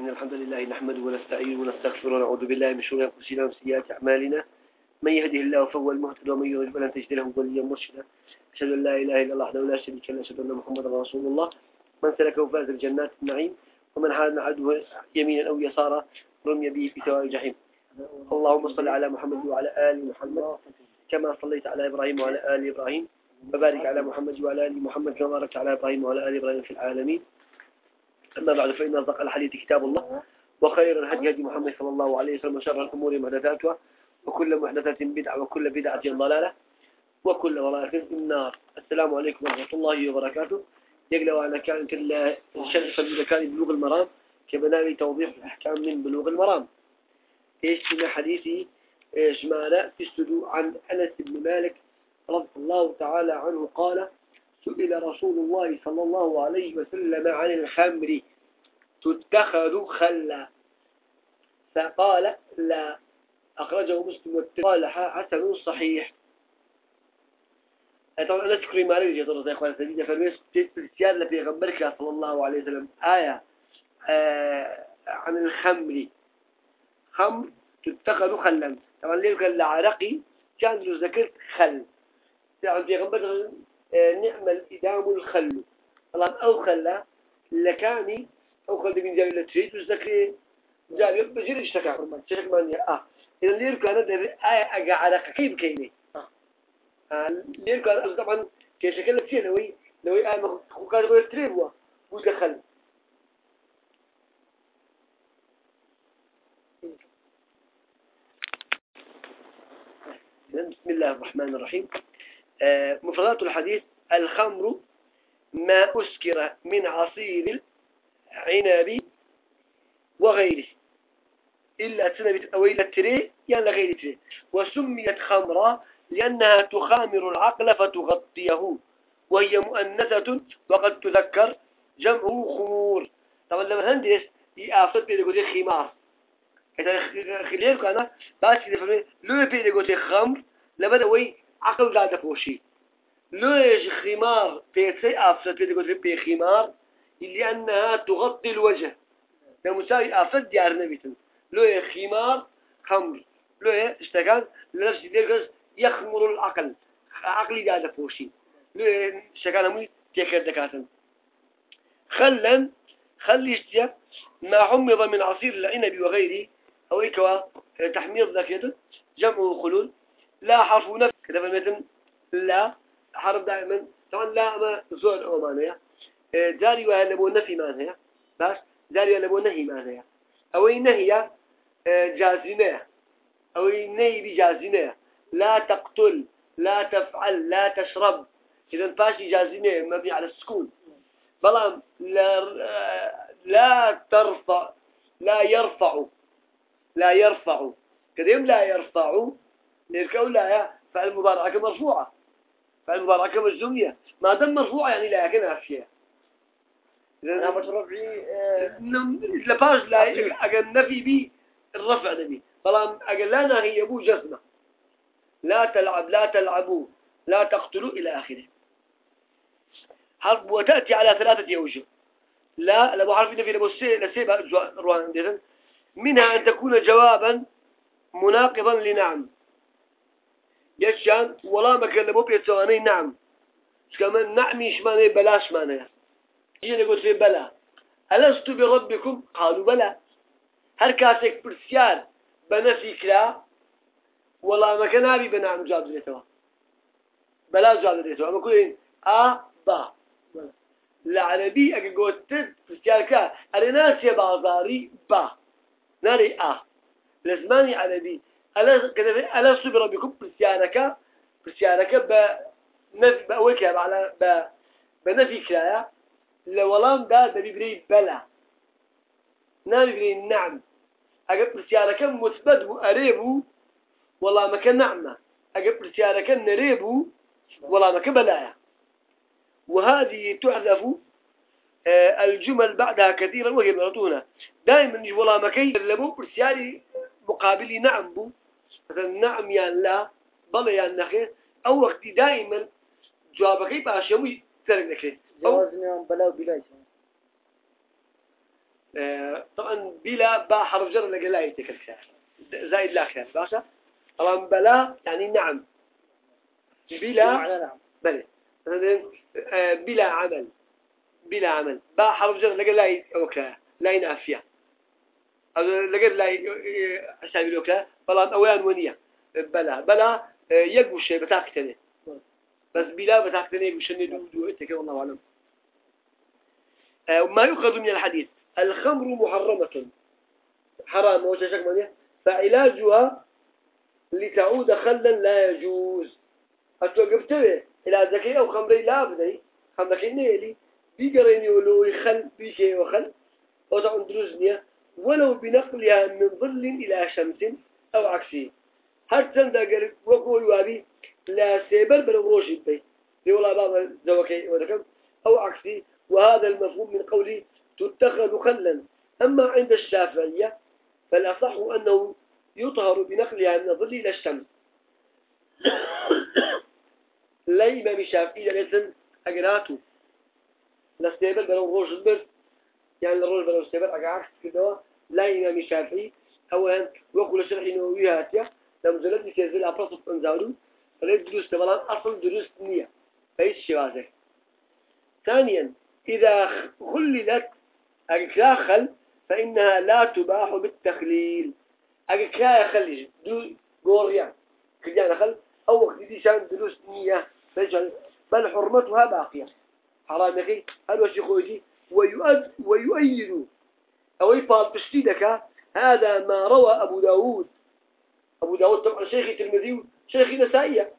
إن الحمد لله نحمده ونستعينه ونستغفره ونعوذ بالله من شرور أنفسنا وسيئات أعمالنا. من يهده الله فهو المهتد ومن يضلل فلن تجد له وليا مرشدا. أشهد أن لا إله إلا الله وحده لا شريك له أشهد أن محمدا رسول الله. من سلكه فاز الجنات النعيم ومن حاد عدوه يمينا أو يسارا رمي به في سواء الجحيم. اللهم صل على محمد وعلى آل محمد كما صليت على إبراهيم وعلى آل إبراهيم وبارك على محمد وعلى آل محمد كما باركت على إبراهيم وعلى آل إبراهيم في العالمين. أما بعد فإن أصدق الحديث كتاب الله وخير الهدي هدي محمد صلى الله عليه وسلم وشر الأمور محدثاتها وكل محدثة بدعة وكل بدعة ضلالة وكل ضلالة في النار. السلام عليكم ورحمة الله وبركاته. يقلوا على كان كل شرف كان بلوغ المرام كبناء توضيح الأحكام من بلوغ المرام. إيش من حديثي؟ مالا في السدوء عن أنس بن مالك رضي الله تعالى عنه قال سئل رسول الله صلى الله عليه وسلم عن الخمر تتخذ خلا؟ فقال لا. أخرجه مسلم قال حسن صحيح. طبعا أنا تكري ما رجع طرز يا أخوان سيدنا فرميس السيادة في غمبرك صلى الله عليه وسلم. آية آه عن الخمر. خمر تتخذ خلا. طبعا ليه قال لعرقي كان ذكرت خل. يعني في غمبرك آه، نعم الإدام الخل. طبعا أو خلا لكاني أو خل من جاي لتريد وذكر جاي بجري اشتكى. شكل مانيا آه. إذا ليه كان ده آية أقعد كيف كيني. ليه كان طبعا كشكل كثير لوي لوي آية مخوكات بقول تريد هو ودخل بسم الله الرحمن الرحيم. آه، مفردات الحديث الخمر ما أسكر من عصير العنب وغيره. إلا تنبت أويل التري يعني لغير تري. وسميت خمرا لأنها تخامر العقل فتغطيه وهي مؤنثة وقد تذكر جمعه خمور. طبعا لما هندس يأفضل بيقول خمار. إذا خليل كان بس إذا فهمي لو بيقول خمر لبدأ وي عقل تفوشي ليش خمار بيتسي أفضل بيقول بي خمار لأنها تغطي الوجه مساوي أفضل ديار نبيتن لو خمار خمر لو اشتغل لنفس ذلك يخمر العقل. عقلي دا فوشي لو اشتغل مي تكر دكاتن خلا خلي اشتيا ما حمض من عصير العنب وغيره أو إكوا تحميض ذاك جمع خلول. لا حرف نفس. كذا فمثل لا حرف دائما. طبعا لا ما زول أو معناها جاري وهي لبو نفي معناها بس جاري وهي لبو نهي. معناها أو نهي. جازمة أو نهي. بجازمة لا تقتل لا تفعل لا تشرب. إذا فاشي جازمة مبني على السكون. بلام لا لا ترفع لا يرفع. لا يرفع. كريم لا يرفع. للكون لا فالمباركة مرفوعة. فالمباركة مجزومية. ما دام مرفوعة يعني لا يكن شيء إذا مترفعي لباش لا أجل نفي بي الرفع نبي طالما أجل لا نهي يبو جزمة. لا تلعب لا تلعبوا لا تقتلوا إلى آخره. حرب وتأتي على ثلاثة أوجه لا لو عارفين في لبو سي نسيبها روان منها أن تكون جوابا مناقضا لنعم. ولا مكان لبو بيتواني نعم. كمان نعمي شمانه بلاش مانه هي نقول في بلا. ألست بربكم؟ قالوا بلى هر كاسك برسيار بنفي كلا والله ما كان أبي بنعم جاب ذريتوا بلا جاب ذريتوا أما كلين آ با العربي أجا قلت برسيار كا أرناس يا بازاري با ناري آ لزماني عربي ألست بربكم برسيارك برسيارك بنفي بأولك على ب بنفي كلا لولام دا دبي بري بلا. نابي بري نعم. أجب برسيارك مثبت أريبو والله ما كان نعمة أجب برسيارك نريبو والله ما كبلايا وهذه تحذف آه، الجمل بعدها كثيرا وهي مرتونة. دائما والله ما كي لبو برسياري مقابلي نعم بو. نعم يا لا بلا يا نخير أو وقت دائما جوابك باشوي ترك نكري جواز نعم بلا وبلا آه، طبعا بلا با حرف جر لا يتكلم زائد لا خير باشا؟ طبعا بلا يعني نعم. بلا مثلا آه، بلا عمل. بلا عمل. با حرف جر لا يوكلا لا ينافيا لقى لا حسابي الوكلا بلان أوان ونية. بلا بلا يقو الشيء بتاعك بس بلا بتاعك تاني وشني دو دو والله أعلم. ما يؤخذ من الحديث. الخمر محرمة. حرام. وششك منيه فعلاجها لتعود خلا لا يجوز. أتوقفتوه إلى ذكي أو خمري لا بدي خمري نيلي بيقريني ولو يخل بيشي وخل. وضع دروزنيا ولو بنقلها من ظل إلى شمس أو عكسه هل تندا قال وقول وابي لا سيبر بل روشي بي يقول بابا زوكي ودكم أو عكسي وهذا المفهوم من قولي تتخذ خلا. أما عند الشافعية فالأصح أنه يطهر بنقلها من الظل إلى الشمس. لا إمام الشافعي لازم أجراته لستيبل بلو روش البر يعني الروج بلو استيبل أجعكس كده لا إمام الشافعي أولا وقول الشرح نووي هاتيا. لما زلت يسيزل أبرصف أنزارو فليت دروس تبلان أصل دروس نية. فايش شوازه ثانيا إذا خللت أكلاخل فإنها لا تباح بالتخليل. أكلا خلج دو قوريا كجانا خل أو وقت دي شان دروس نية. بل حرمتها باقية. حرام يخي هل وشي خوجي؟ ويؤد ويؤيد أو يفعل بشتيدك هذا ما روى أبو داود. أبو داود طبعا شيخي تلمذي شيخي نسائية.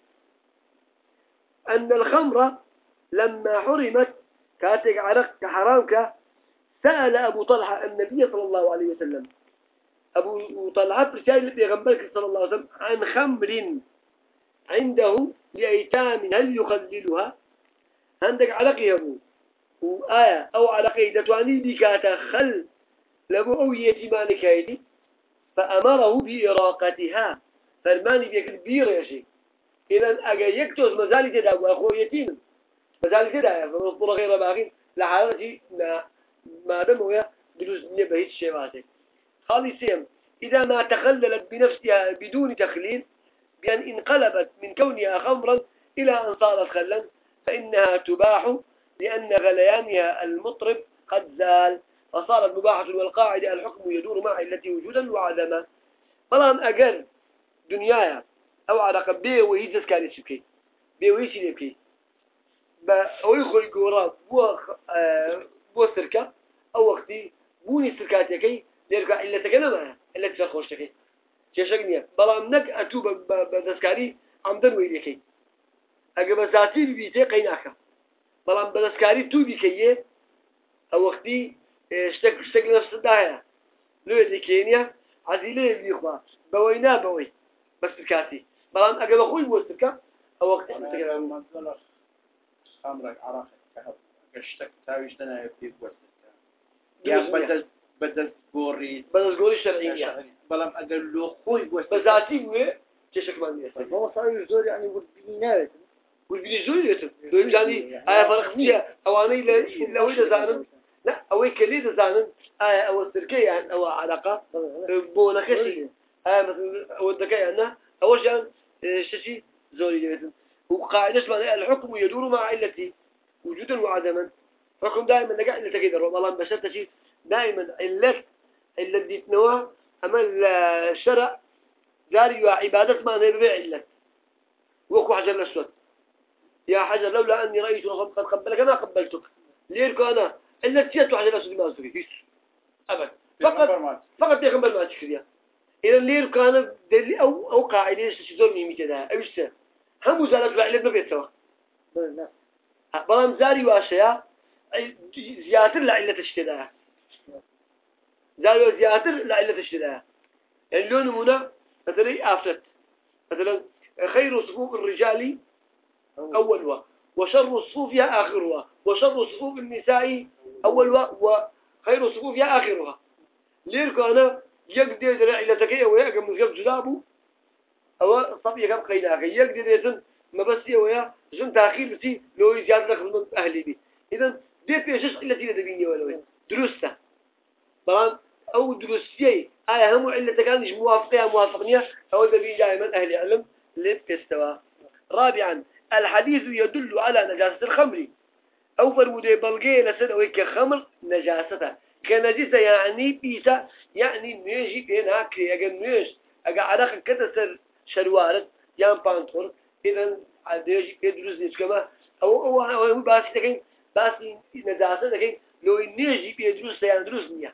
أن الخمر لما حرمت كاتك عرق كحرامك سأل أبو طلحة النبي صلى الله عليه وسلم. أبو طلحة رسالة بيغنبرك صلى الله عليه وسلم عن خمر عنده لأيتام هل يخللها؟ عندك علقي أبو. أو علقي دتواني بكاتا خل. لبو أو يتيمان كايدي فأمره بإراقتها. فرماني بيك بير يا شيء إذا أجا يكتوز مزالي تدا. وأخوه يتيم. مزالي تدا. فنصبر غير باقي لحالتي ما ما دام هو دروس نبهيت شيء خالصين إذا ما تخللت بنفسها بدون تخليل بأن انقلبت من كونها خمرا إلى أن صارت خلا فإنها تباح لأن غليانها المطرب قد زال فصارت مباحة والقاعدة الحكم يدور مع التي وجودا وعدما. بلان أقر دنيايا أو علاقة بيه ويجز كان يشبكي بيه ويشي ليبكي أو يخل قورا بو بو سركة أو وقتي بوني سركاتيكي ليركا إلا تكلم إلا تفرخوش تكي. چێشەک بلان نك أتوب ئەتوو بە عم دنوي لكي ئەگە بە بەڵام بەدەستکاری تو بیکەیە ئەو وەختی شتێک شتێک لەستدایە لێ دیکێنە عزی لێ بیخوا. بەوەی نا بەوەی بەستکاتی بەڵام ئەگە بە خۆی بۆستکە ئەو وەختی شتێک تاویش نایە پێ بەدەست گۆڕی. بەدەست گۆری شەرعیە بەڵام ئەگەر لۆ خۆی بەذاتی وێ چێشەکمان زۆر ینی وردبینی ناوێت والبني زوجته دوم جاني آية فرق فيها. أواني لو إذا زانن. لا أوي كلي زانن. آية أو السركية يعني أو علاقة. بونا كشي. آية مثلا أو الذكاء أنا أول شيء شيء زوري جدا وقاعدة ما الحكم يدور مع علتي. وجودا وعدما. حكم دائما نجا إلا تكيد والله بشرت شيء. دائما علت دي نوع. أما الشرع جاري وعبادة ما نبيع علت. وكو حجر الأسود يا حجر لولا أني رأيت قد قبلك ما قبلتك. ليركو أنا؟ إلا تيت حجر أسود ما أسوي فيش أبد. فقط فقط يقبل ما تشكريا إذا ليركو أنا دلي أو أو قاعدة شزور ميمي كذا أيش سه هم وزارة العلم ما بيتسوا بلام زاري واشياء زيادة لعلة اشتداها زاري زيادة لعلة اشتداها اللون هنا مثلا آفت مثلا خير صفوف الرجال أولها وشر صفوفها آخرها وشر صفوف النساء أولها وخير صفوفها آخرها ليركو أنا يقدر درع إلى تكيه ويا من غير جلابه أو صبي كم قيناك يقدر يزن ما بس ويا جن تأخير بسي لو يزياد لك من أهلي بي. إذا دي بيشش إلا تيجي تبيني ولا وين. دروسة. بلان أو دروسية. آية هم علة كانش موافقة موافقنية. أو دبي دائما أهل علم. لبكستوا رابعا. الحديث يدل على نجاسة الخمر. أو فرمودي بلغي لسد أو كخمر نجاسته كنجسة يعني بيسا يعني نيجي بين هاكي. أجا نيج أجا علاقة كتسر شروارد يان بانتور إذن عديجي يدرس نيج كما. أو أو أو باسي تكين باسي نجاسة تكين. لو نيجي بيدرس يعني دروس نيا.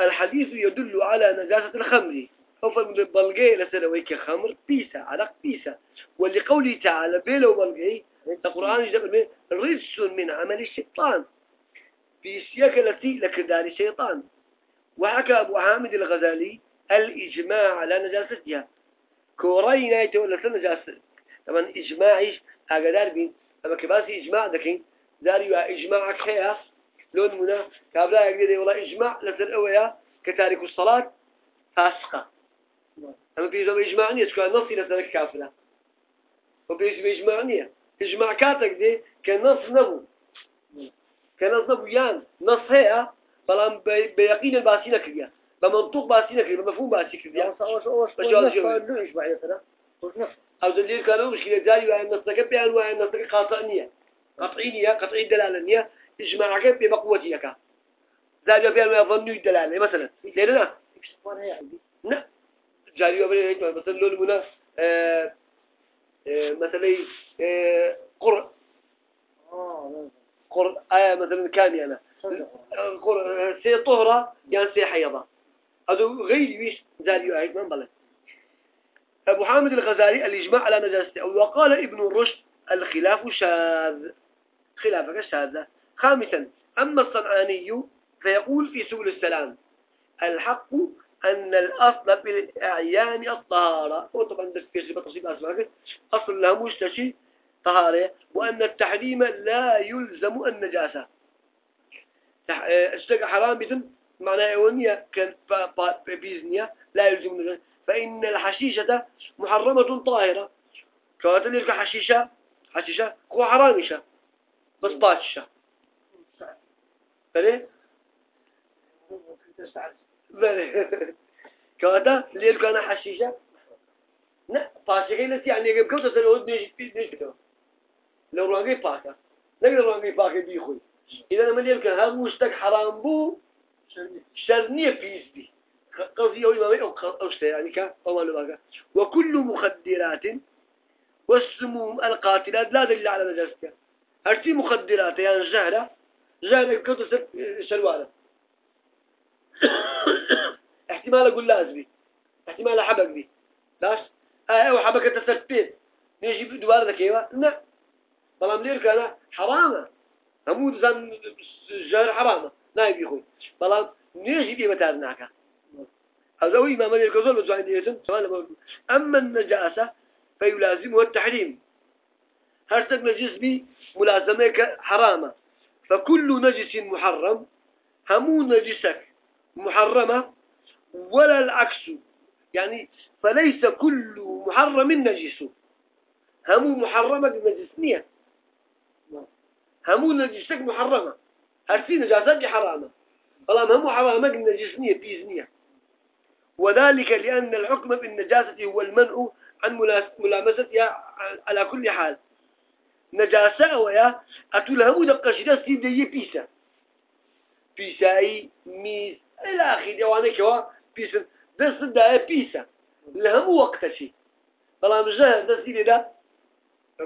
الحديث يدل على نجاسة الخمر. أو فالبلغي لسنويك خمر بيسا عرق بيسا ولقوله تعالى بيلو بلغي القرآن يجب رجس من عمل الشيطان. بيسيك التي لكدار الشيطان. وحكى أبو حامد الغزالي الإجماع على نجاستها. كورينا يتولى نجاسة طبعا إجماعيش أقدار بين أما كباسي إجماع دكين داري إجماع خياس لون منا كابلا يقدر والله إجماع لسر أويا كتارك الصلاة فاسقة. أما في زمان إجماعنية تكون نصي لسر كافرة وبيجي إجماعنية إجماع كاتك دي كنص نبو. كنص نبو يان نص هي بلان بيقين الباسينة كريا بمنطوق باسينة كريا بمفهوم باسي كريا أو دليل كانوا مشكلة جاي وعن نصك بيان وعن نصك قاطعنية قطعينية قطعي إجماعك بقوتك زاد بيان ويظنوا الدلالة مثلا. لأننا لا. جاري وبري مثلا لون منا آه، آه، مثلا آه، قر. قر آية مثلا كان أنا قر سي طهرة يعني سي حيضة. هذا غير ويش زاري وعيد من بلد. أبو حامد الغزالي الإجماع على نجاسته وقال ابن الرشد الخلاف شاذ. خلافك شاذة. خامسا أما الصنعاني فيقول في سبل السلام الحق أن الأصل بالأعيان الطهارة وطبعا في صفة تصيب أسماك أصل لها مشتشي طهارة وأن التحريم لا يلزم النجاسة. اشتق حرام بثم معنى أولية كان بيزنية لا يلزم النجاسة. فإن الحشيشة محرمة طاهرة. كواتل لك حشيشة؟ حشيشة هو حرامشة بس باتشة بله؟ بله. كواتا ليل كان حشيشة لا باشا كي يعني يجيب كوتا سنود نيش نيش كده لو رانجي باكا نقدر رانجي باكا بيخوي إذا أنا مليل كان هذا مشتك حرام بو شرنية بيس بي قصدي أولي ما أو أو شيء يعني أول باكا وكل مخدرات والسموم القاتلات لا دليل على نجاستها هرتي مخدرات يعني زهرة كوتا شلوانة احتمال أقول لازمي احتمال حبك بي. لاش؟ آه أو حبك تسبين نيجي دوار ذا كيوا؟ لا. بلام لير كان حرامة. همود زن جهر حرامة. نايب يخوي بلام نيجي بي متارناك هذا هو إمام الكذول بزوان ديتم أما النجاسة فيلازمه التحريم. هرتك نجس بي ملازمك حرامة. فكل نجس محرم همو نجسك محرمة ولا العكس. يعني فليس كل محرم نجس. همو محرمة نجسنية همو نجسك محرمة. هرسي نجاسات حرامة. فلام همو حرامة نجسنية بيزنية وذلك لأن الحكم بالنجاسة هو المنع عن ملامستها على كل حال. نجاسة ويا أتول همو دقشدة سيدي بيسا. بيساي ميز. إلى آخر يوانا كوا بيسا. دست دا بيسا. لهم وقت شيء فلا مجاه دست دا.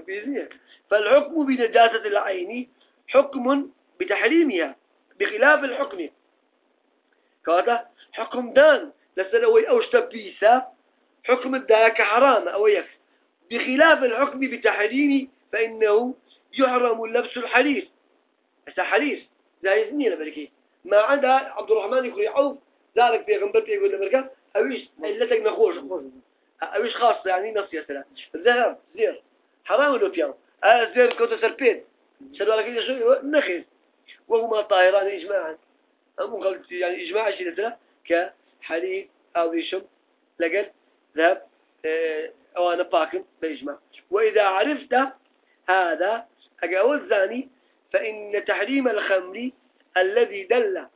بيزنية فالحكم بنجاسة العين حكم بتحريمها بخلاف الحكم. كذا حكم دان. لسنوي أوشت بيسا حكم الداك حرام أو يك بخلاف الحكم بتحريم فإنه يحرم لبس الحرير هسا حرير جايزني لبركي ما عدا عبد الرحمن يقول عوف ذلك بيغنبر يقول لبركة أويش؟ إلتك نخوش أويش خاص يعني نصية سلا ذهب زير. حرام لو بيان آه زير كوتا سربين. سلوا لك شو نخيز وهما طاهران إجماعا. أم قلت يعني إجماع شيء كحليب أو يشم لقد ذهب آه أو أنا باكم بيجمع وإذا عرفت هذا أجاوز الزاني فإن تحريم الخمر الذي دل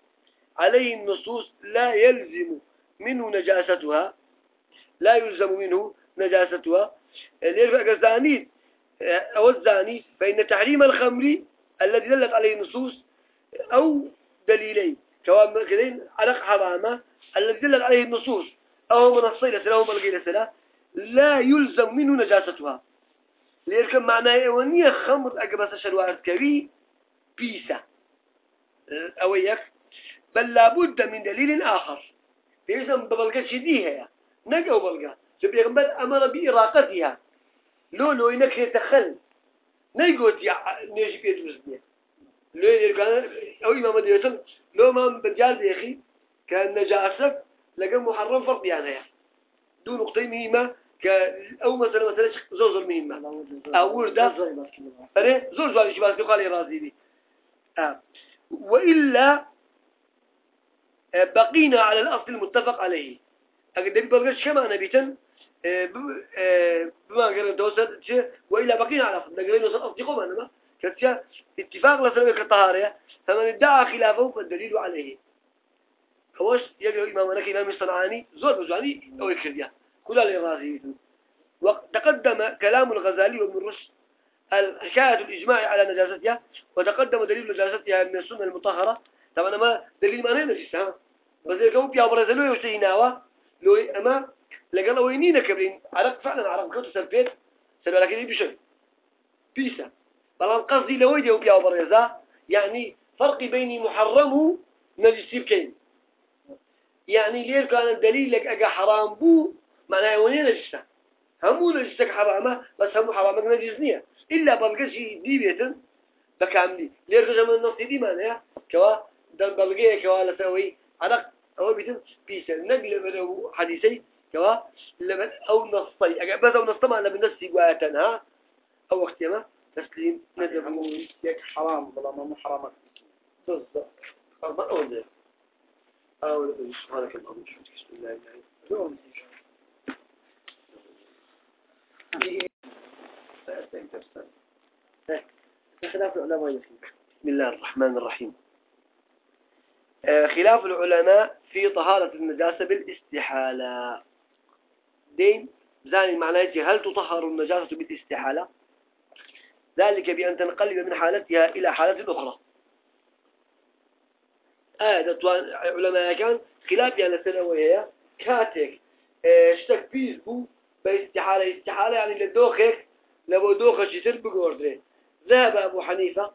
عليه النصوص لا يلزم منه نجاستها لا يلزم منه نجاستها. اللي الزاني أو الزاني فإن تحريم الخمر الذي دلت عليه النصوص أو دليلين كذين على حرامة الذي دلت عليه النصوص أو من الصيلة أو من الغيلة لا يلزم منه نجاستها. ليركب معناه ونية خمر أقبس شلوات كبي بيسا أو يك بل لابد من دليل آخر. بيسا ببلغة شديها نقو بلغة سبيغمبر أمر بإراقتها. لو لو إنك يتخل نيقوت نيجي في الجزء لو يركان أو إمام ديوتن لو ما بجال يا كأن نجاسة لقى محرم فرض يعني دون نقطة مهمة ك أو مثلا مثلا زور زور مهمة أول ده أره زور زور شيء بس قال راضي بي آه. وإلا آه، بقينا على الأصل المتفق عليه أقدر بلغش كما نبيتن آه، آه، بما قال دوسة وإلا بقينا على أصل نقرين وصل أصدقوا أنا كتشا اتفاق لسلم كطهارة فمن ادعى خلافه فالدليل عليه هوش يقول إمامنا كإمام الصنعاني زور بزواني أو يكرديا كل الإغاثي وتقدم كلام الغزالي وابن رشد الحكاية الإجماع على نجاستها وتقدم دليل نجاستها من السنة المطهرة. طبعا ما دليل ما نجسها بس يكون بيا برزلو يوسيناوا لو أما لقال وينينا كبرين؟ عرق فعلا عرق. كنت سلفيت سلوا لكن بشر بيسا. بلان قصدي لو يدي بيا برزا يعني فرق بين محرم نجسي بكين يعني ليه كان الدليل لك أجا حرام بو؟ معناه وين نجسه همو نجسك حرامة بس همو حرامك نجسنيه إلا بلقشي دي. بيتن بكاملي كان من النص دي معناه كوا دل بلقية كوا لسوي على أو بيتن بيسا نقل من حديثي كوا لمن أو نصي. أجا بس أو نصي ما لمن نصي قواتنا أو وقت ما تسليم ندبو يك حرام بلا ما مو حرامك بالضبط. ما أقول أو سبحانك اللهم وبحمدك. بسم الله الرحمن بسم الله الرحمن الرحيم. آه، خلاف العلماء في طهارة النجاسة بالاستحالة. دين زاني معناه هل تطهر النجاسة بالاستحالة؟ ذلك بأن تنقلب من حالتها إلى حالة أخرى. هذا آه علماء كان خلاف يعني سنة وهي كاتك آه، اشتك بيز بو استحالة يعني لدوخك لو دوخش يصير بقوردره ذهب أبو حنيفة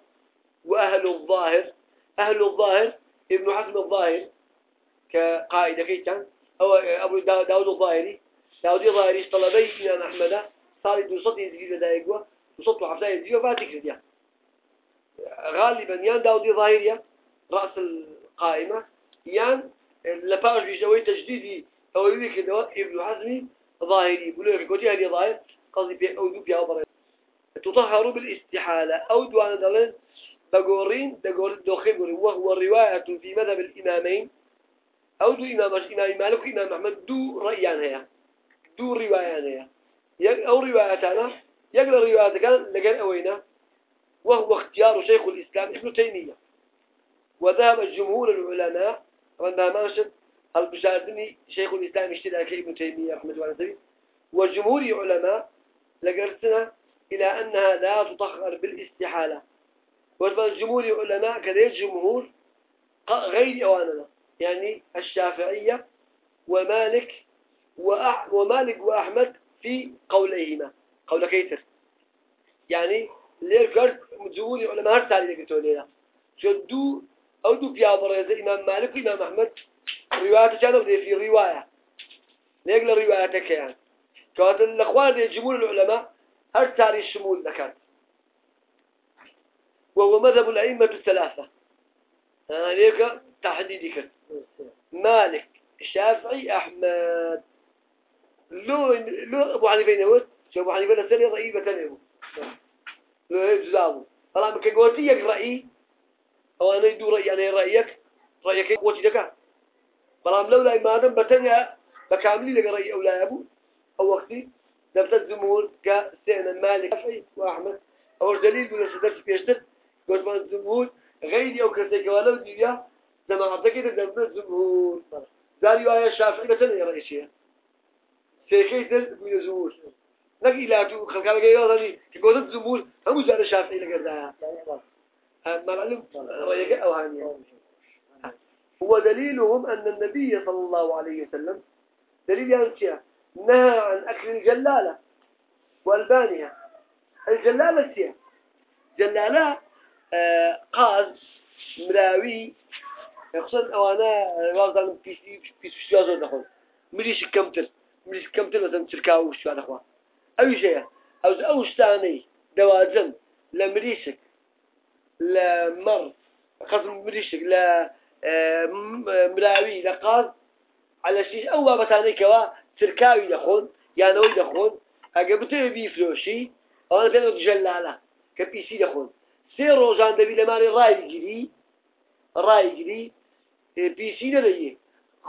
وأهل الظاهر. أهل الظاهر ابن حزم الظاهر كقائد كيتان أو أبو داود الظاهري. داود الظاهري طلبي إمام أحمد. صار يدوسط يزيد دايقوا وصوت عفلا يزيد فاتك رديا غالبا يان داود الظاهري رأس القائمة يان لفاج بجوي تجديدي أو يبيك ابن حزم ظاهري لك قلت هذه ظاهر قصدي بي أو دوب يا تطهر بالاستحالة. أو دوان دلن بقورين دقول دوخين قولين وهو رواية في مذهب الإمامين. أو دو إمام إمام مالك وإمام أحمد دو رأيان هي دو روايان هي أو روايتنا يقل روايات كان لقل أوينا. وهو اختيار شيخ الإسلام ابن تيمية. وذهب الجمهور العلماء ربما ماشد البشاردني شيخ الإسلام اشترى ابن تيمية رحمة الله عليه وجمهور علماء لقرتنا إلى أنها لا تطهر بالاستحالة. والجمهور علماء كذا جمهور غير أواننا يعني الشافعية ومالك ومالك وأحمد في قوليهما قول كيتر يعني ليه قرد جمهور علماء هرسالي لك تولينا شدو أو دو بيابر إمام مالك وإمام أحمد رواية كانوا في رواية. ليقل روايتك يعني كانت الأخوان جمهور العلماء هر تاري الشمول ذكرت وهو مذهب الأئمة الثلاثة. هناك تحديد كرت مالك الشافعي أحمد. لو لو أبو حنيفة نقول شو أبو حنيفة نسأله ضعيفة تنيه لو يجزاه طالما كقولتي يقرأي أو أنا يدور رأي أنا رأيك. رأيك قوتي دكا. بلام لولا ما دام بتنيا بكامل لقرأي أولا أبو. أو وقتي دفتر الجمهور كسينا مالك شافعي وأحمد. أو دليل يقول سدرت بيشتر. قلت ما الجمهور غيري أو كرتك ولو دنيا جماعتك كده دفتر الجمهور داري ويا الشافعي مثلا يا رئيسية سيكيتر من الجمهور نقي لا تو خلق على جيال هذي كقولت الجمهور هم جار الشافعي لقردها ما العلم رأيك أو هاني. هو دليلهم أن النبي صلى الله عليه وسلم دليل يعني نهى عن أكل الجلالة وألبانها الجلالة سيا جلالة آه قاز مراوي يقصد أوانا رازان بيسي بيسي شوازو دخل. مريش كمتر مريش كمتر مثلا تركاو شو أخوا أي شيء أو أو ثاني دواجن لمريشك لمر قصد مريشك لا آه، مراوي لقاز على أو بتاني كوا تركاوي دخون يعني وي دخون اگه بتوی بیفرۆشی ئەوە پێ جەلالە کە پیسی دەخۆن. سێ ڕۆژان دەبی لەمانی ڕایگیری ڕایگیری پیسی دەدەیە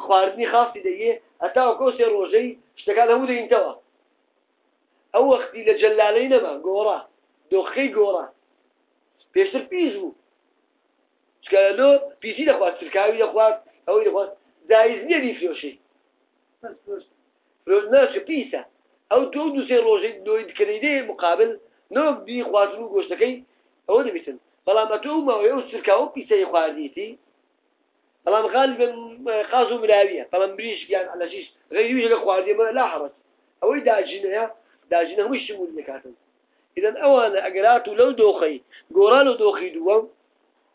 خواردنی خاصی دەیە ئەتاوەکۆ سێ ڕۆژەی شتەکان هەموو دەینتەوە. ئەو وەختی لە جەلالەی نەما گۆڕا دۆخەی گۆڕا. پێشتر پیس بوو. چکەلۆ پیسی دەخوات سرکاوی دەخوات ئەوەی دەخوات دایز نییە بیفرۆشی ناچ پیسە. ئەو دو دو سێ ڕۆژەی دۆی دکردێ مقابل نۆک دی خوازن و گۆشتەکەی ئەوە دەبیتن. بەڵام ئە تۆ ماوەی ئەو سرکاوە پیسەی خواردیتی. بەڵام غالبا قاز و ملاویە. بەڵام بریشیان علەشیش غیروی لە خواردیمە لا حرەت ئەوەی داژینەیە داژینە هەمووی شمول دەکاتن. إذن أوانا أجرات لو دوخي جورالو دوخي دوام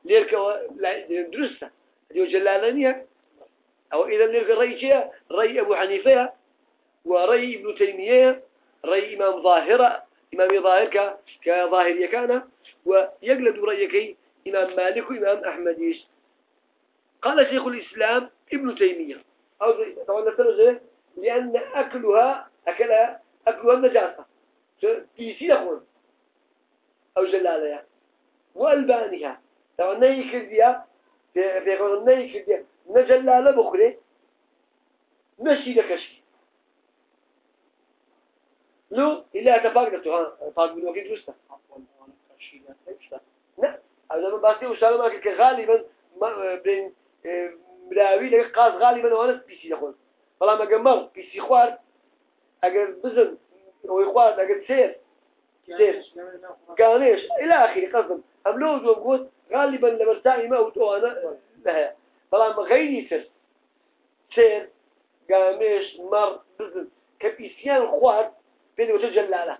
ليرك درسة ديو جلالانية أو إذا ليرك رأي رأي أبو حنيفة ورأي ابن تيمية رأي إمام ظاهرة إمام ظاهر كظاهر ويقلد رأيك إمام مالك وإمام أحمد. قال شيخ الإسلام ابن تيمية. أو طبعا نفترض لأن أكلها أكلها أكلها النجاسة. بيسي أو جلالها وألبانها. طبعا نيكر ديا في قول نيكر ديا نجلالة بخري نشي لكشي لو إلا تفاق دكتور ها؟ فاق من وقت جوستا لا هذا من باسي وشالو ما كغالبا بين ملاوي لك قاس غالبا وأنا بيسي يقول فلا ما جمر بيسي خوار اگر بزن هو يخوار اگر سير سير كانيش إلى اخره قصدم. هم لو جو قلت غالبا لمرتاعي ما وتو أنا لها فلا ما غير يسر سير قاميش مر بزن. كبيسيان خوار بين وتجل لا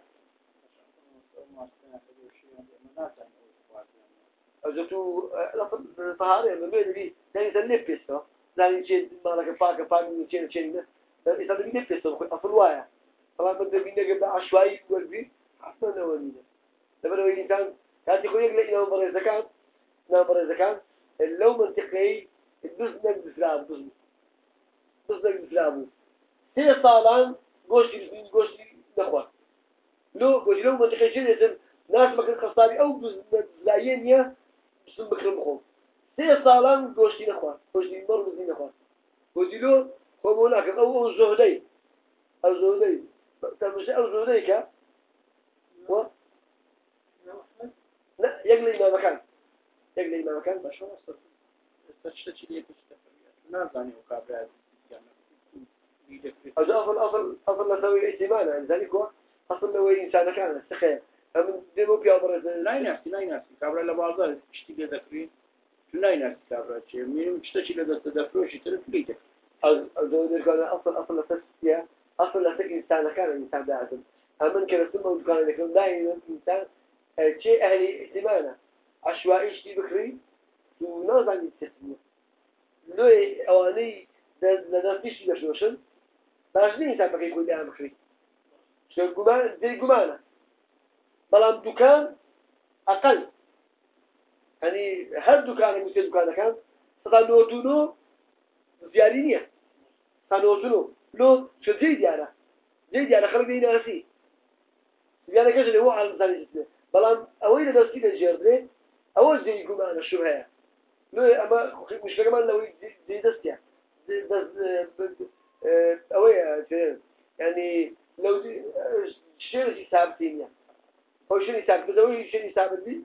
أجتو طهارة من بين لي يعني تنفسه يعني شيء ما لك فاك فاك من شيء شيء ده إذا بدي نفسه أصل وايا. طبعا بدي بينا قبل عشوائي والبي حتى نوالينا لما لو الإنسان كان يقول يقول إنه برا زكاة نعم برا زكاة لو منطقي الدوز نقد إسلام دوز دوز إسلامه هي صالان قوشي قوشي نخوة. لو قلت لو منطقة جنة ناس مكان خصاري أو بزلايين بسم بكر مخوم سي صالان قوشتي نخوة قوشتي مر بزي نخوة. قلت له هو هناك أو أو زهدي. أو زهدي. تمشي أو زهدي كا و لا يقلي يقلي ما مكان باشا استشتشي ليه تشتفر نازاني وكابرات أصل أصل أصل نسوي اجتماعنا يعني ذلك هو أصل لو إنسان كان استخير هم دمو بيابر لا ينافسي لا ينافسي كابرا لبعضها اشتي ذكري لا ينافسي كابرا شيء مين؟ اشتشي لذا تدفروش تلف ليتك أزود كان أصل أصل لسيا أصل لسك إنسان كان إنسان بعدم أمن ثم كان لكن دائما إنسان شيء أهل اجتماعنا عشوائي اشتي بكري وناز عن يستخدمه لو أواني لدرتيش يشوشن باش نیسان بەکەی خۆی دایان بکڕی دەی گومانە بەڵام دوکان ئەقل هەنی هەر دوکانە موسێ دوکانەکان سەدا نۆتونۆ زیاری نییە تا نۆتونۆ لۆ چ جێی دیارە جێی دیارە خەڵک دەی ناسی زیانەکەش لێ وە عالمزانی بەڵام ئەوەی لە دەستی دەژێردرێ ئەوە جێی گومانە شو هەیە لۆ ئەمە مشکەکەمان لەوەی دەستیە آه، أوي يعني لو دي آه، شيء ثابتين يعني هو شيء ثابت بس هو شيء ثابت دي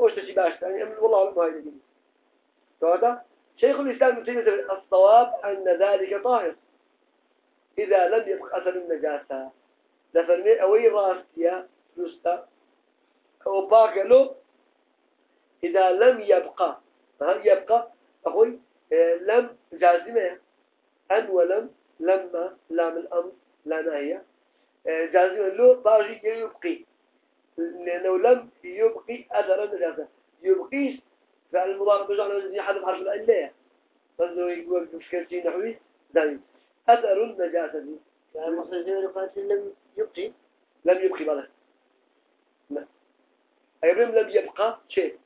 هو شيء باش يعني والله ما هي دي هذا شيخ الإسلام ابن تيمية الصواب أن ذلك طاهر. إذا لم يبق أثر النجاسة. لفرمي أوي راستيا نستا أو باقلو إذا لم يبقى هل يبقى؟ أخوي آه، لم جازمة أن ولم لما لام الأمر لا نهي آه، جازمة لو باجي يبقي. لأنه لم يبقي أثر النجاسة يبقيش فعل المضارع بجعل يحذف حرف العلة بس يقول في نحوي ذلك أثر النجاسة. قاتل لم يبقي. لم يبقي لا. أيضا لم يبقى شيء.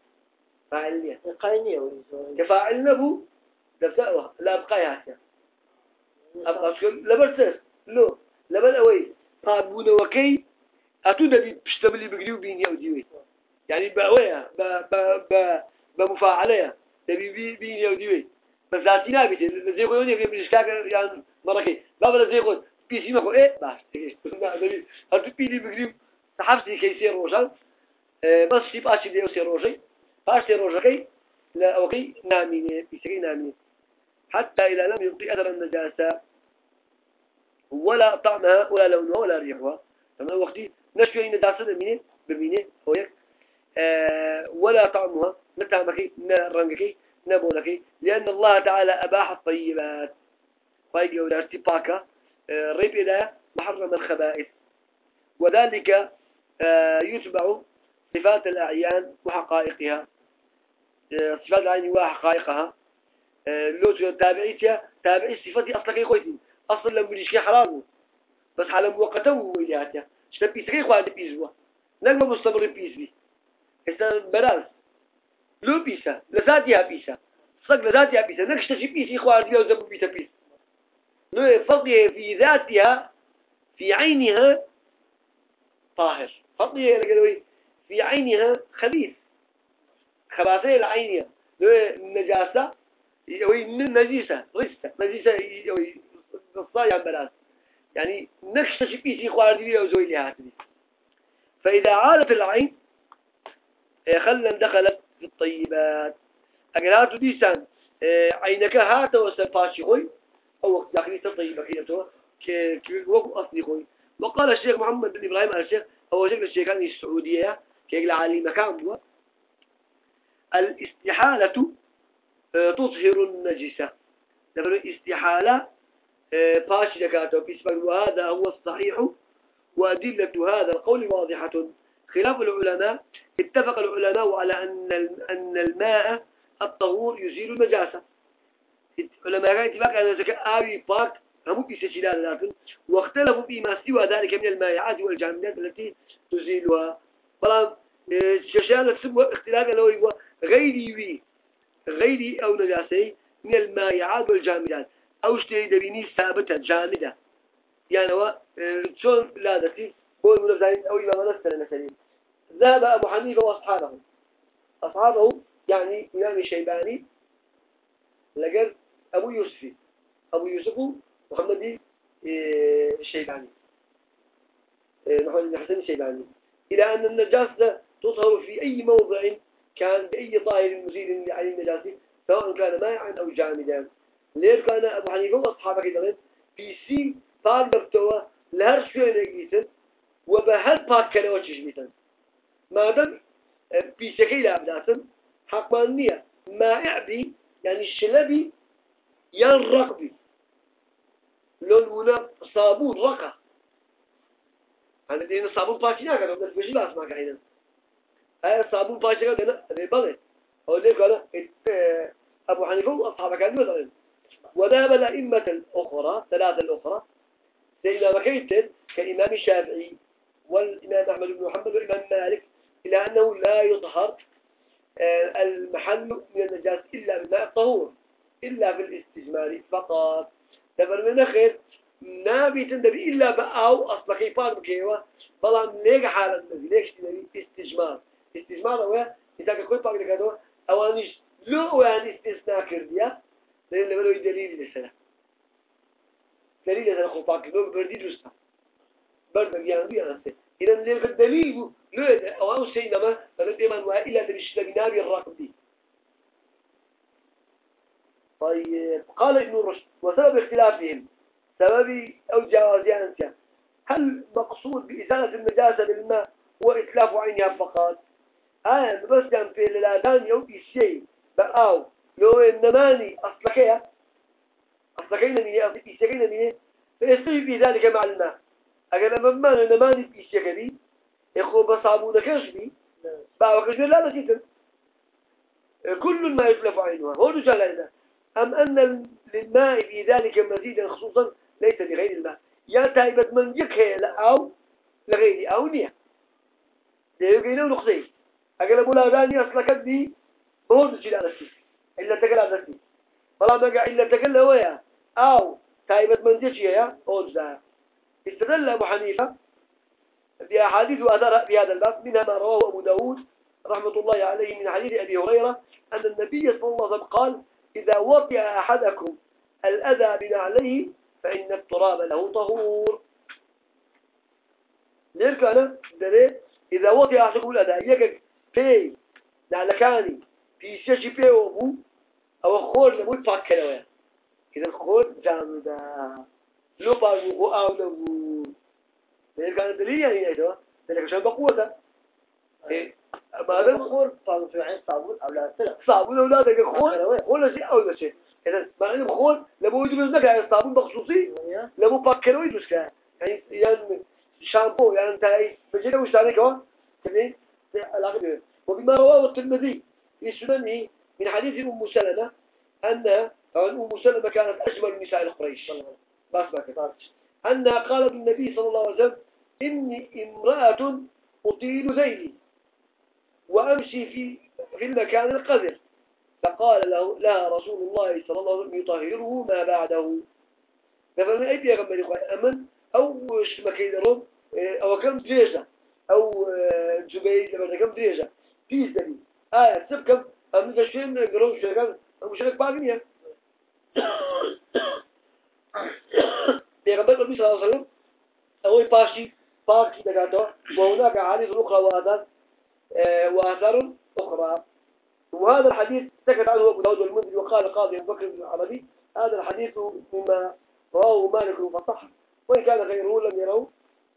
فاعلية. قاينية كفاعل نبو دفعوها لا أبقى. يا أبقى شكل لبرسس لو لبل أوي. طابون وكي أتو دبي بشتبلي بقريو بيني أو ديوي. يعني بأويها ب ب ب بمفاعلة تبي بيني أو ديوي. بس ذاتي نابت زي خيوني في بلشكاك يعني مركي. لا بلا زي خود بيسي مخو إيه باش. هاتو بيني بقريو تحفظي كيسير روشان. بس شيب أشي ديو سير روشي. باش سير روشكي لا أوكي ناميني بيسكي ناميني. حتى إذا لم يبقي أثر النجاسة ولا طعمها ولا لونها ولا ريحها. تمام؟ وقتي نشوي إن داسة بمينه بمينه هو يك آه ولا طعمها نتعمكي نرنجكي نبولكي لأن الله تعالى أباح الطيبات. فايقة ولا ارتباكة آه ريب إلى محرم الخبائث. وذلك آه يتبع صفات الأعيان وحقائقها. صفات العين وحقائقها آه لو تابعيتها تابعي صفتي أصلا كي خويتي أصلا لما بيجي حرام. بس حالا مؤقته ويلياتها شتبي سكي خواد بيزوا نقم مستمر بيزبي هسه براز لو بيسا لذاتها بيسا. صق لذاتها بيسا. نكشت شي بيسي خواد لو زبو بيسا بيس. لو فضلها في ذاتها في عينها طاهر. لقلوي في عينها خبيث. خباثة العينية لو النجاسة يوي نجيسة رسة نجيسة يوي الصايع براز يعني نكشتش بيسي خواردي أو زوي لهاتني فإذا عادت العين خلا دخلت في الطيبات. أقرات ديسان عينك هات وسفاشي خوي أو وقت داخلية طيبة كينتو وقو أصلي خوي. وقال الشيخ محمد بن إبراهيم الشيخ هو شيخ الشيخان السعودية كي العالي مكان الاستحالة تطهر النجسة. نقول الاستحالة باش دكاتو بيسبق وهذا هو الصحيح وأدلة هذا القول واضحة. خلاف العلماء اتفق العلماء على أن الماء الطهور يزيل النجاسة. العلماء كان اتفاق على ذلك. آوي باك هم بيسجلان لكن واختلفوا فيما سوى ذلك من المائعات والجامدات التي تزيلها. فلا ششان السبب اختلاف لو هو غيري غيري أو نجاسي من المائعات والجامدات. أو شتي دبيني ثابتة جامدة. يعني هو شون لا دتي هو المنافسين أو إمام نفسنا مثلا. ذهب أبو حنيفة وأصحابه. أصحابه يعني إمام الشيباني لقر أبو يوسف أبو يوسف محمد آه، الشيباني. آه، محمد بن حسن الشيباني. إلى أن النجاسة تطهر في أي موضع كان بأي طاهر مزيل عن النجاسة سواء كان مائعا أو جامدا. ليش كان أبو حنيفة وأصحابه كذا في سي طال بفتوى لهر شوية نجيتن وبهل باك كانوا تجميتن ما دام في شكل أبداتن حق مانية مائع بي يعني الشلبي ينرق بي لون ولا صابون رقة. أنا دين صابون باشينا كانوا بس بيجي لاس ما كاينن هاي صابون باشينا كنا ريبالي هو ليه قال أبو حنيفة وأصحابه كانوا مثلا وذهب الأئمة الأخرى ثلاثة الأخرى سيدنا بكيت كإمام الشافعي والإمام أحمد بن محمد والإمام مالك إلى أنه لا يطهر آه، المحل من النجاس إلا بالماء الطهور إلا في الاستجمار فقط. من خير نابي تندبي إلا بأو أصلا كيفان بكيوة بلان ليك حالا نبي ليش استجمار هو إذا كنت باقي لكادو أوانيش لو يعني استثناء كرديا لأن بدو دليل مثلا دليل هذا الخطاك لو بردي درسته برد يعني يعني إذا اللي الدليل لو أو أو شيء نما فلدي من وإلا تريش لبنابي الرقم دي. طيب قال ابن رشد وسبب اختلافهم سبب أو جوازيان أنت. هل مقصود بإزالة النجاسة هو إتلاف عينها فقط؟ آه بس كان في الأذان يوم الشيء. بقاو. لو النماني أصلكيها أصلكينا مني إيشكينا مني. فيستوي في ذلك مع الماء أجل ما النماني إيشكبي يخو بصابون كشبي. بقى كشبي لا نسيتن كل ما يتلف عينها. هو رجال هذا. أم أن للماء في ذلك مزيدا خصوصا ليس لغير الماء. يا تايبة من يكهي أو لغير أو نية. ليقينه نقصي أقل أبو لاباني أصلك دي هو نجي على السي إلا تقل السي فلا مقع إلا تقل هويا أو تايبة من يكهي يا؟ أوجزا استدل أبو حنيفة بأحاديث وأثر في هذا الباب منها ما رواه أبو داود رحمة الله عليه من حديث أبي هريرة أن النبي صلى الله عليه وسلم قال إذا وطئ أحدكم الأذى بنعليه فإن التراب له طهور. ليرك دري إذا وطئ أحدكم الأذى يجك في نعلكاني في شيء في أبو أو خور لموت فكر إذا الخور جامدا. لو بارو أو لو ليرك أنا دليل يعني إذا لك عشان بقوته إيه ما هذا الخور طالب في عين صابون أو لا سلق صابون أولادك خور ولا شيء أو لا شيء إذا ما عندهم خور لما يجوا يزنك يعني صابون بخصوصي لما وبما رواه الترمذي في سننه من حديث أم سلمة أن طبعا أم سلمة كانت أجمل نساء قريش بس بس أنها قالت النبي صلى الله عليه وسلم إني امرأة أطيل ذيلي وأمشي في في المكان القذر. فقال له لها رسول الله صلى الله عليه وسلم يطهره ما بعده. فمن أي بيغمبر إخوان أمن؟ أو وش مكيدرون أو كم دريجة أو جبيل لما كم دريجة في دليل آية سبكم أمن تشفين من القرون شركان مشارك باقية بيغمبر النبي صلى الله عليه وسلم باشي باقي دقاته وهناك حديث أخرى وآثار أخرى وهذا الحديث سكت عنه أبو داود والمنذري وقال قاضي أبو بكر بن العربي هذا الحديث مما رواه مالك فصح وإن كان غيره لم يروا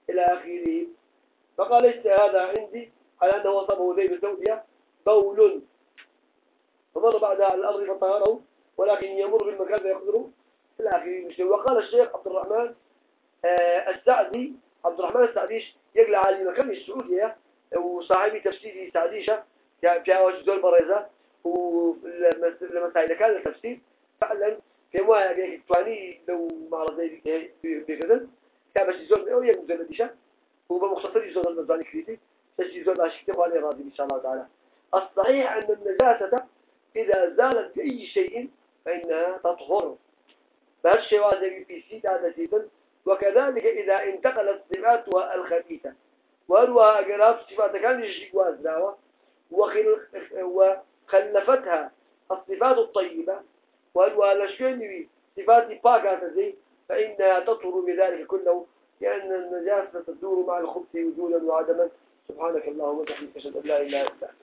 إلى آخره. فقال ليس هذا عندي على أنه وصفه زي بالزوجية بول فمر على الأرض فطهره ولكن يمر بالمكان فيقدر إلى آخره وقال الشيخ عبد الرحمن آه السعدي عبد الرحمن السعديش يقلع على المكان السعودية وصاحبي تفسيري سعديشة جاء وجدول بريزة والمسائل كان التفسير فعلا في بيك تواني لو معرض بكذا كان باش يزول أو يجوز وبمختصر يزول المزاني كريتي يزول أشكتب عليه راضي إن شاء الله تعالى. الصحيح أن النجاسة إذا زالت بأي شيء فإنها تطهر. فهالشيء وازي في سيد هذا سيدا وكذلك إذا انتقلت صفاتها الخبيثة. وأروها أقراف صفات كان يجيك وازداوة وخلفتها الصفات الطيبة. وأروها لشويني صفات باقة زي فإنها تطهر بذلك كله. لأن النجاسة تدور مع الخبث وجودا وعدما. سبحانك اللهم وبحمدك أشهد أن لا إله إلا أنت.